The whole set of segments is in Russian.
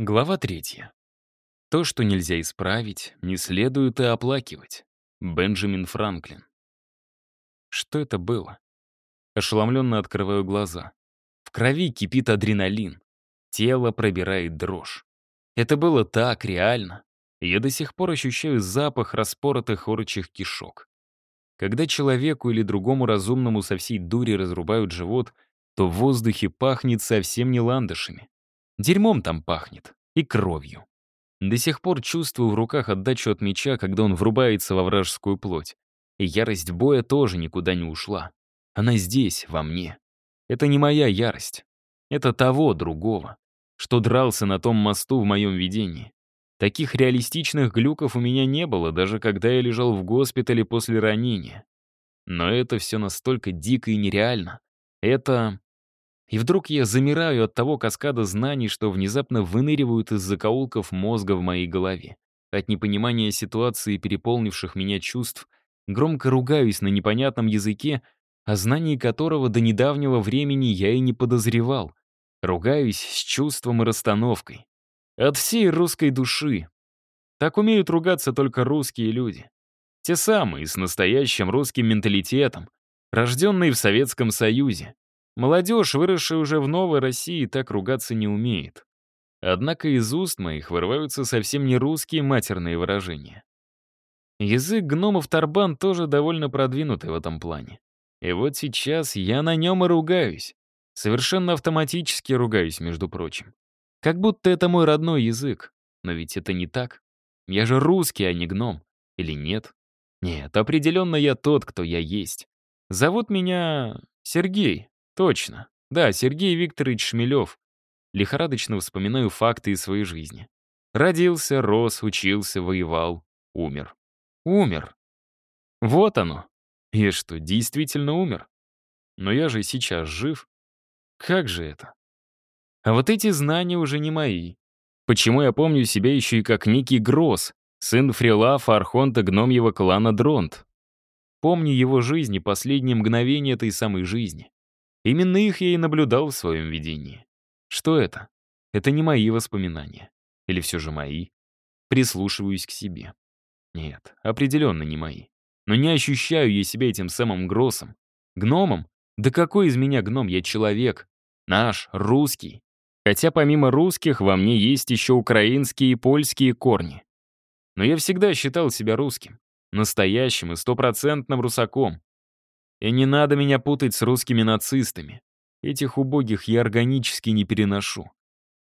Глава третья. То, что нельзя исправить, не следует и оплакивать. Бенджамин Франклин. Что это было? Ошеломленно открываю глаза. В крови кипит адреналин. Тело пробирает дрожь. Это было так реально. Я до сих пор ощущаю запах распоротых орочих кишок. Когда человеку или другому разумному со всей дури разрубают живот, то в воздухе пахнет совсем не ландышами. Дерьмом там пахнет. И кровью. До сих пор чувствую в руках отдачу от меча, когда он врубается во вражескую плоть. И ярость боя тоже никуда не ушла. Она здесь, во мне. Это не моя ярость. Это того, другого, что дрался на том мосту в моем видении. Таких реалистичных глюков у меня не было, даже когда я лежал в госпитале после ранения. Но это все настолько дико и нереально. Это и вдруг я замираю от того каскада знаний, что внезапно выныривают из закоулков мозга в моей голове. От непонимания ситуации переполнивших меня чувств громко ругаюсь на непонятном языке, о знании которого до недавнего времени я и не подозревал. Ругаюсь с чувством и расстановкой. От всей русской души. Так умеют ругаться только русские люди. Те самые, с настоящим русским менталитетом, рожденные в Советском Союзе. Молодежь, выросшая уже в новой России, так ругаться не умеет. Однако из уст моих вырываются совсем не русские матерные выражения. Язык гномов Тарбан тоже довольно продвинутый в этом плане. И вот сейчас я на нем и ругаюсь. Совершенно автоматически ругаюсь, между прочим. Как будто это мой родной язык. Но ведь это не так. Я же русский, а не гном. Или нет? Нет, определенно я тот, кто я есть. Зовут меня Сергей, Точно. Да, Сергей Викторович Шмелев. Лихорадочно вспоминаю факты из своей жизни. Родился, рос, учился, воевал, умер. Умер. Вот оно. Я что, действительно умер? Но я же сейчас жив. Как же это? А вот эти знания уже не мои. Почему я помню себя еще и как некий Гросс, сын Фрилафа Архонта гномьего клана Дронт? Помню его жизнь и последние мгновения этой самой жизни. Именно их я и наблюдал в своем видении. Что это? Это не мои воспоминания. Или все же мои? Прислушиваюсь к себе. Нет, определенно не мои. Но не ощущаю я себя этим самым Гроссом. Гномом? Да какой из меня гном? Я человек. Наш, русский. Хотя помимо русских во мне есть еще украинские и польские корни. Но я всегда считал себя русским. Настоящим и стопроцентным русаком. И не надо меня путать с русскими нацистами. Этих убогих я органически не переношу.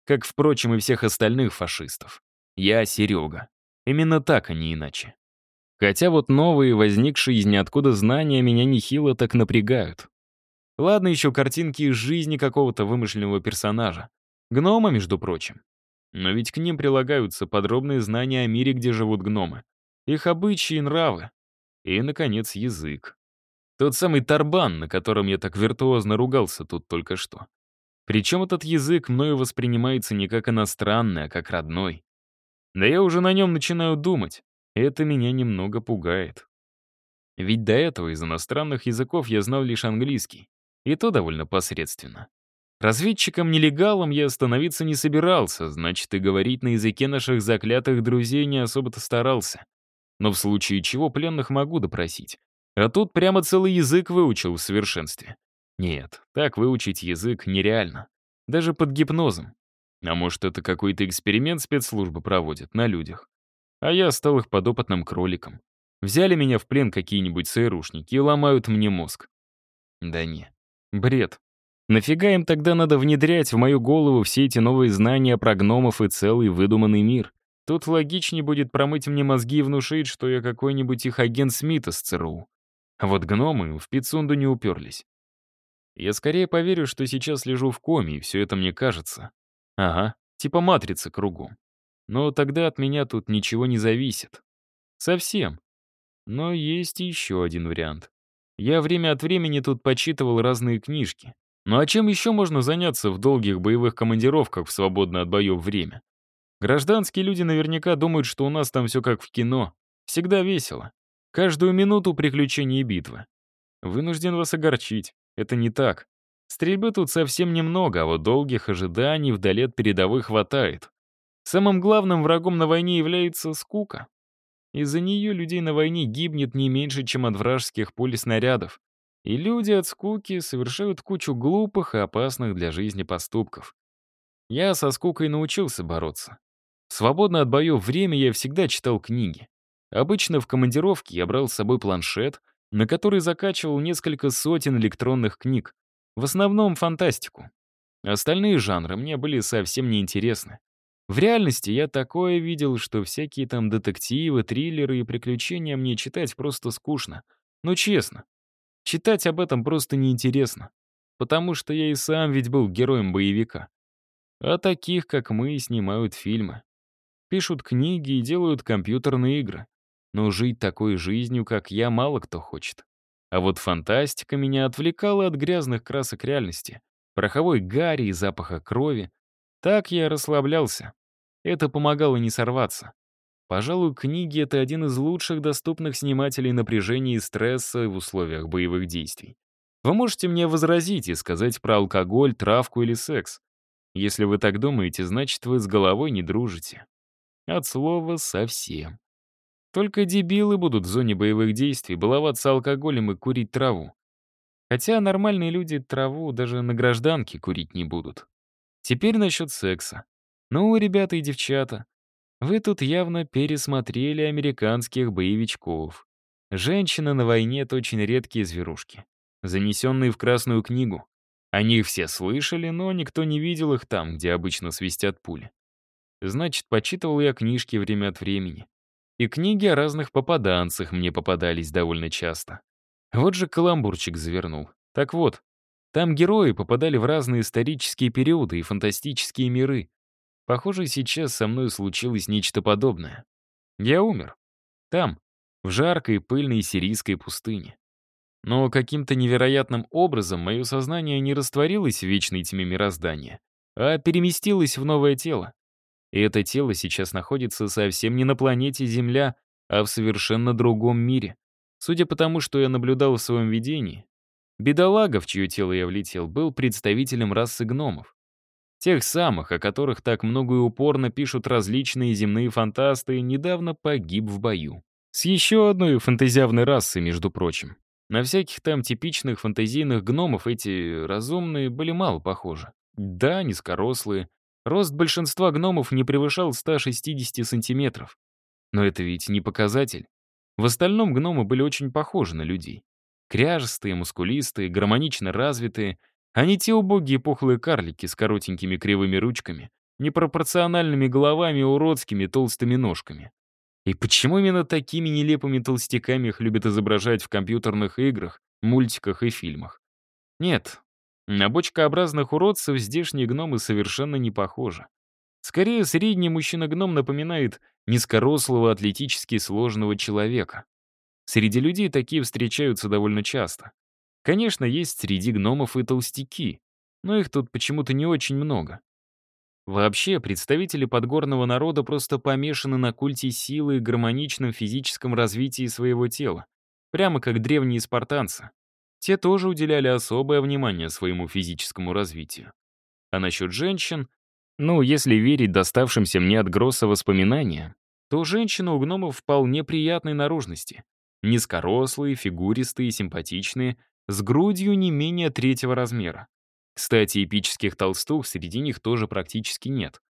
Как, впрочем, и всех остальных фашистов. Я Серега. Именно так, а не иначе. Хотя вот новые, возникшие из ниоткуда знания меня нехило так напрягают. Ладно еще картинки из жизни какого-то вымышленного персонажа. Гнома, между прочим. Но ведь к ним прилагаются подробные знания о мире, где живут гномы. Их обычаи и нравы. И, наконец, язык. Тот самый тарбан, на котором я так виртуозно ругался тут только что. Причем этот язык мною воспринимается не как иностранный, а как родной. Да я уже на нем начинаю думать, это меня немного пугает. Ведь до этого из иностранных языков я знал лишь английский, и то довольно посредственно. Разведчиком-нелегалом я становиться не собирался, значит, и говорить на языке наших заклятых друзей не особо-то старался. Но в случае чего пленных могу допросить, а тут прямо целый язык выучил в совершенстве. Нет, так выучить язык нереально. Даже под гипнозом. А может, это какой-то эксперимент спецслужбы проводят на людях. А я стал их подопытным кроликом. Взяли меня в плен какие-нибудь ЦРУшники и ломают мне мозг. Да не, бред. Нафига им тогда надо внедрять в мою голову все эти новые знания про гномов и целый выдуманный мир? Тут логичнее будет промыть мне мозги и внушить, что я какой-нибудь их агент Смита с ЦРУ. А вот гномы в Пицунду не уперлись. Я скорее поверю, что сейчас лежу в коме, и все это мне кажется. Ага, типа матрица кругом. Но тогда от меня тут ничего не зависит. Совсем. Но есть еще один вариант. Я время от времени тут почитывал разные книжки. Ну а чем еще можно заняться в долгих боевых командировках в свободное от боев время? Гражданские люди наверняка думают, что у нас там все как в кино. Всегда весело. Каждую минуту приключений и битвы. Вынужден вас огорчить. Это не так. Стрельбы тут совсем немного, а вот долгих ожиданий вдали от передовой хватает. Самым главным врагом на войне является скука. Из-за нее людей на войне гибнет не меньше, чем от вражеских пуль и снарядов. И люди от скуки совершают кучу глупых и опасных для жизни поступков. Я со скукой научился бороться. В свободное от боев время я всегда читал книги. Обычно в командировке я брал с собой планшет, на который закачивал несколько сотен электронных книг, в основном фантастику. Остальные жанры мне были совсем неинтересны. В реальности я такое видел, что всякие там детективы, триллеры и приключения мне читать просто скучно. Ну честно, читать об этом просто неинтересно. Потому что я и сам ведь был героем боевика. А таких, как мы, снимают фильмы. Пишут книги и делают компьютерные игры. Но жить такой жизнью, как я, мало кто хочет. А вот фантастика меня отвлекала от грязных красок реальности, пороховой гари и запаха крови, так я расслаблялся. Это помогало не сорваться. Пожалуй, книги — это один из лучших доступных снимателей напряжения и стресса в условиях боевых действий. Вы можете мне возразить и сказать про алкоголь, травку или секс. Если вы так думаете, значит, вы с головой не дружите. От слова «совсем». Только дебилы будут в зоне боевых действий баловаться алкоголем и курить траву. Хотя нормальные люди траву даже на гражданке курить не будут. Теперь насчет секса. Ну, ребята и девчата, вы тут явно пересмотрели американских боевичков. Женщины на войне — это очень редкие зверушки, занесенные в Красную книгу. О них все слышали, но никто не видел их там, где обычно свистят пули. Значит, почитывал я книжки время от времени. И книги о разных попаданцах мне попадались довольно часто. Вот же каламбурчик завернул. Так вот, там герои попадали в разные исторические периоды и фантастические миры. Похоже, сейчас со мной случилось нечто подобное. Я умер. Там, в жаркой пыльной сирийской пустыне. Но каким-то невероятным образом мое сознание не растворилось в вечной тьме мироздания, а переместилось в новое тело. И это тело сейчас находится совсем не на планете Земля, а в совершенно другом мире. Судя по тому, что я наблюдал в своем видении, Бедолага, в чье тело я влетел, был представителем расы гномов. Тех самых, о которых так много и упорно пишут различные земные фантасты, недавно погиб в бою. С еще одной фантазиавной расой, между прочим. На всяких там типичных фантазийных гномов эти разумные были мало похожи. Да, низкорослые. Рост большинства гномов не превышал 160 сантиметров. Но это ведь не показатель. В остальном гномы были очень похожи на людей. Кряжестые, мускулистые, гармонично развитые, а не те убогие пухлые карлики с коротенькими кривыми ручками, непропорциональными головами и уродскими толстыми ножками. И почему именно такими нелепыми толстяками их любят изображать в компьютерных играх, мультиках и фильмах? Нет, на бочкообразных уродцев здешние гномы совершенно не похожи. Скорее, средний мужчина-гном напоминает низкорослого атлетически сложного человека. Среди людей такие встречаются довольно часто. Конечно, есть среди гномов и толстяки, но их тут почему-то не очень много. Вообще, представители подгорного народа просто помешаны на культе силы и гармоничном физическом развитии своего тела, прямо как древние спартанцы. Те тоже уделяли особое внимание своему физическому развитию. А насчет женщин, ну, если верить доставшимся мне от Гросса воспоминания, то женщины у гномов вполне приятной наружности. Низкорослые, фигуристые, симпатичные, с грудью не менее третьего размера. Кстати, эпических толстух среди них тоже практически нет.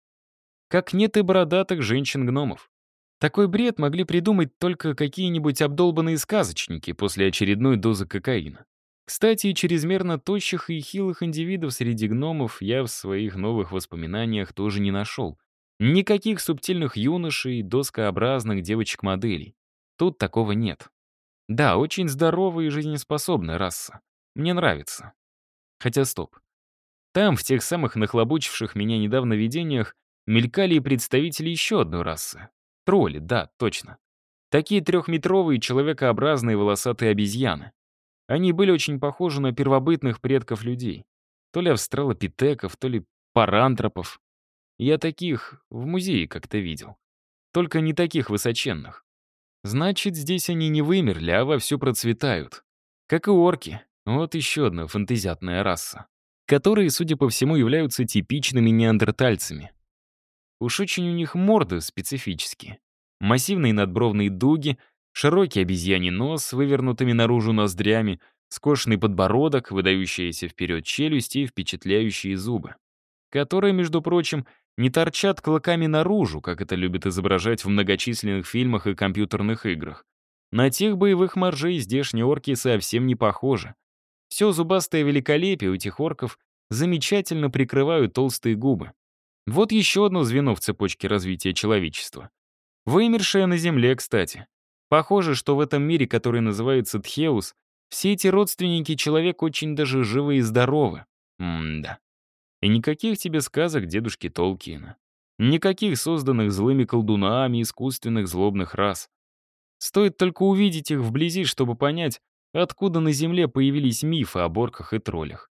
Как нет и бородатых женщин-гномов. Такой бред могли придумать только какие-нибудь обдолбанные сказочники после очередной дозы кокаина. Кстати, чрезмерно тощих и хилых индивидов среди гномов я в своих новых воспоминаниях тоже не нашел. Никаких субтильных юношей, доскообразных девочек-моделей. Тут такого нет. Да, очень здоровая и жизнеспособная раса. Мне нравится. Хотя стоп. Там, в тех самых нахлобучивших меня недавно видениях, мелькали и представители еще одной расы. Тролли, да, точно. Такие трехметровые человекообразные волосатые обезьяны. Они были очень похожи на первобытных предков людей. То ли австралопитеков, то ли парантропов. Я таких в музее как-то видел. Только не таких высоченных. Значит, здесь они не вымерли, а вовсю процветают. Как и орки. Вот еще одна фантазиатная раса. Которые, судя по всему, являются типичными неандертальцами. Уж очень у них морды специфические. Массивные надбровные дуги, широкий обезьяний нос с вывернутыми наружу ноздрями, скошенный подбородок, выдающиеся вперед челюсти и впечатляющие зубы. Которые, между прочим, не торчат клоками наружу, как это любят изображать в многочисленных фильмах и компьютерных играх. На тех боевых моржей здешние орки совсем не похожи. Все зубастое великолепие у этих орков замечательно прикрывают толстые губы. Вот еще одно звено в цепочке развития человечества. Вымершее на Земле, кстати. Похоже, что в этом мире, который называется Тхеус, все эти родственники человек очень даже живы и здоровы. М-да. И никаких тебе сказок дедушки Толкиена. Никаких созданных злыми колдунами искусственных злобных рас. Стоит только увидеть их вблизи, чтобы понять, откуда на Земле появились мифы о борках и троллях.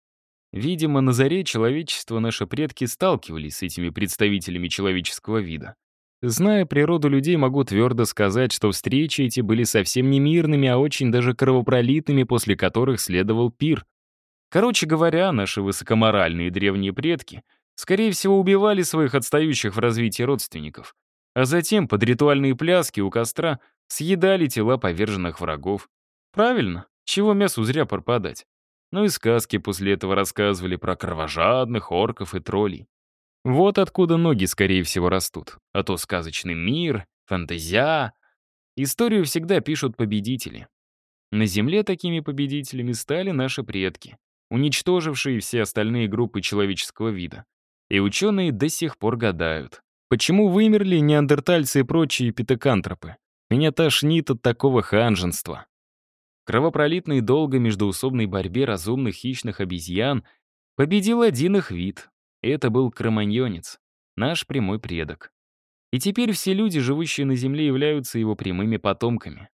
Видимо, на заре человечества наши предки сталкивались с этими представителями человеческого вида. Зная природу людей, могу твердо сказать, что встречи эти были совсем не мирными, а очень даже кровопролитными, после которых следовал пир. Короче говоря, наши высокоморальные древние предки, скорее всего, убивали своих отстающих в развитии родственников, а затем под ритуальные пляски у костра съедали тела поверженных врагов. Правильно, чего мясу зря пропадать. Ну и сказки после этого рассказывали про кровожадных орков и троллей. Вот откуда ноги, скорее всего, растут. А то сказочный мир, фантазия. Историю всегда пишут победители. На Земле такими победителями стали наши предки, уничтожившие все остальные группы человеческого вида. И ученые до сих пор гадают, почему вымерли неандертальцы и прочие питекантропы. Меня тошнит от такого ханженства кровопролитной долго междоусобной борьбе разумных хищных обезьян победил один их вид. Это был кроманьонец, наш прямой предок. И теперь все люди, живущие на Земле, являются его прямыми потомками.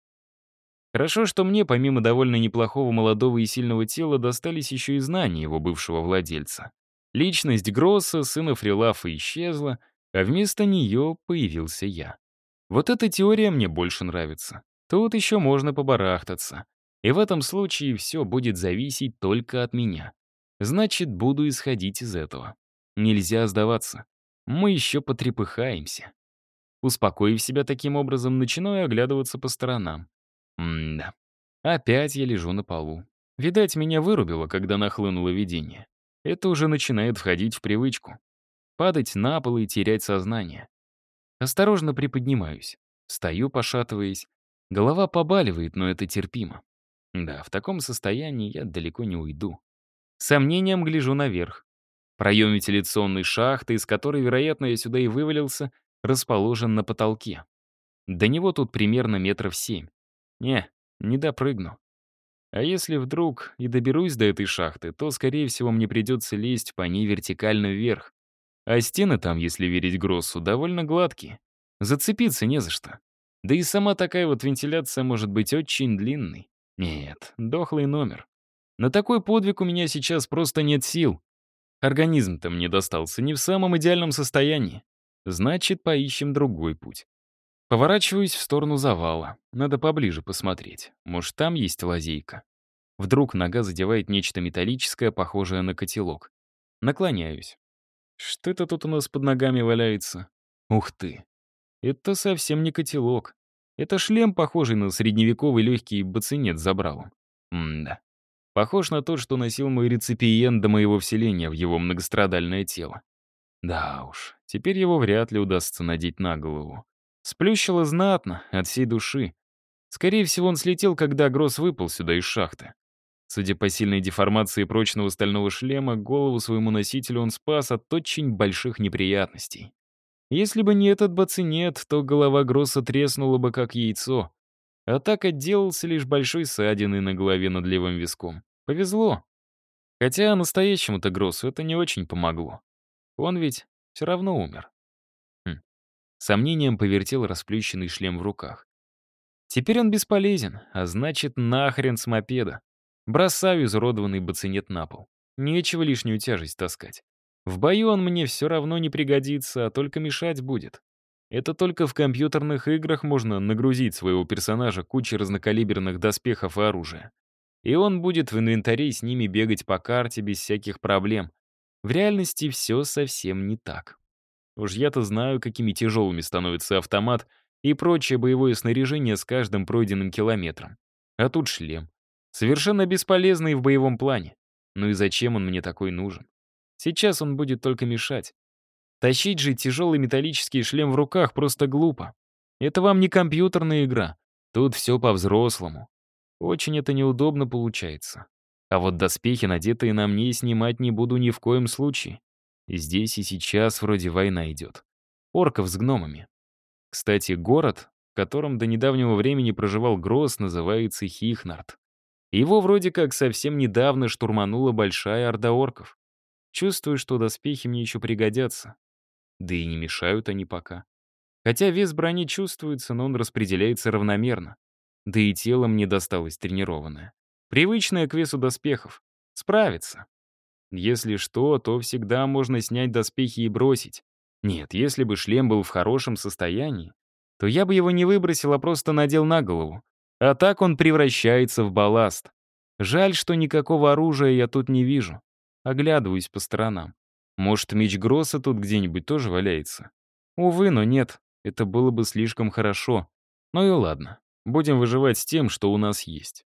Хорошо, что мне, помимо довольно неплохого молодого и сильного тела, достались еще и знания его бывшего владельца. Личность Гросса, сына Фрилафа, исчезла, а вместо нее появился я. Вот эта теория мне больше нравится. Тут еще можно побарахтаться. И в этом случае все будет зависеть только от меня. Значит, буду исходить из этого. Нельзя сдаваться. Мы еще потрепыхаемся. Успокоив себя таким образом, начинаю оглядываться по сторонам. М-да. Опять я лежу на полу. Видать, меня вырубило, когда нахлынуло видение. Это уже начинает входить в привычку. Падать на пол и терять сознание. Осторожно приподнимаюсь. Стою, пошатываясь. Голова побаливает, но это терпимо. Да, в таком состоянии я далеко не уйду. сомнением гляжу наверх. Проем вентиляционной шахты, из которой, вероятно, я сюда и вывалился, расположен на потолке. До него тут примерно метров семь. Не, не допрыгну. А если вдруг и доберусь до этой шахты, то, скорее всего, мне придется лезть по ней вертикально вверх. А стены там, если верить Гроссу, довольно гладкие. Зацепиться не за что. Да и сама такая вот вентиляция может быть очень длинной. Нет, дохлый номер. На такой подвиг у меня сейчас просто нет сил. Организм-то мне достался не в самом идеальном состоянии. Значит, поищем другой путь. Поворачиваюсь в сторону завала. Надо поближе посмотреть. Может, там есть лазейка. Вдруг нога задевает нечто металлическое, похожее на котелок. Наклоняюсь. Что это тут у нас под ногами валяется? Ух ты. Это совсем не котелок. Это шлем, похожий на средневековый легкий бацинет с забралом. М-да. Похож на тот, что носил мой реципиент до моего вселения в его многострадальное тело. Да уж, теперь его вряд ли удастся надеть на голову. Сплющило знатно, от всей души. Скорее всего, он слетел, когда Гросс выпал сюда из шахты. Судя по сильной деформации прочного стального шлема, голову своему носителю он спас от очень больших неприятностей. Если бы не этот бацинет, то голова Гросса треснула бы как яйцо. А так отделался лишь большой ссадиной на голове над левым виском. Повезло. Хотя настоящему-то Гроссу это не очень помогло. Он ведь все равно умер. Хм. Сомнением повертел расплющенный шлем в руках. Теперь он бесполезен, а значит, нахрен с мопеда. Бросаю изуродованный бацинет на пол. Нечего лишнюю тяжесть таскать. В бою он мне все равно не пригодится, а только мешать будет. Это только в компьютерных играх можно нагрузить своего персонажа кучей разнокалиберных доспехов и оружия. И он будет в инвентаре с ними бегать по карте без всяких проблем. В реальности все совсем не так. Уж я-то знаю, какими тяжелыми становится автомат и прочее боевое снаряжение с каждым пройденным километром. А тут шлем. Совершенно бесполезный в боевом плане. Ну и зачем он мне такой нужен? Сейчас он будет только мешать. Тащить же тяжелый металлический шлем в руках просто глупо. Это вам не компьютерная игра. Тут все по-взрослому. Очень это неудобно получается. А вот доспехи, надетые на мне, снимать не буду ни в коем случае. Здесь и сейчас вроде война идет. Орков с гномами. Кстати, город, в котором до недавнего времени проживал Гросс, называется Хихнард. Его вроде как совсем недавно штурманула большая орда орков. Чувствую, что доспехи мне еще пригодятся. Да и не мешают они пока. Хотя вес брони чувствуется, но он распределяется равномерно. Да и тело мне досталось тренированное. Привычное к весу доспехов. Справится. Если что, то всегда можно снять доспехи и бросить. Нет, если бы шлем был в хорошем состоянии, то я бы его не выбросил, а просто надел на голову. А так он превращается в балласт. Жаль, что никакого оружия я тут не вижу. Оглядываюсь по сторонам. Может, меч Гросса тут где-нибудь тоже валяется? Увы, но нет. Это было бы слишком хорошо. Ну и ладно. Будем выживать с тем, что у нас есть.